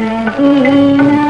सजना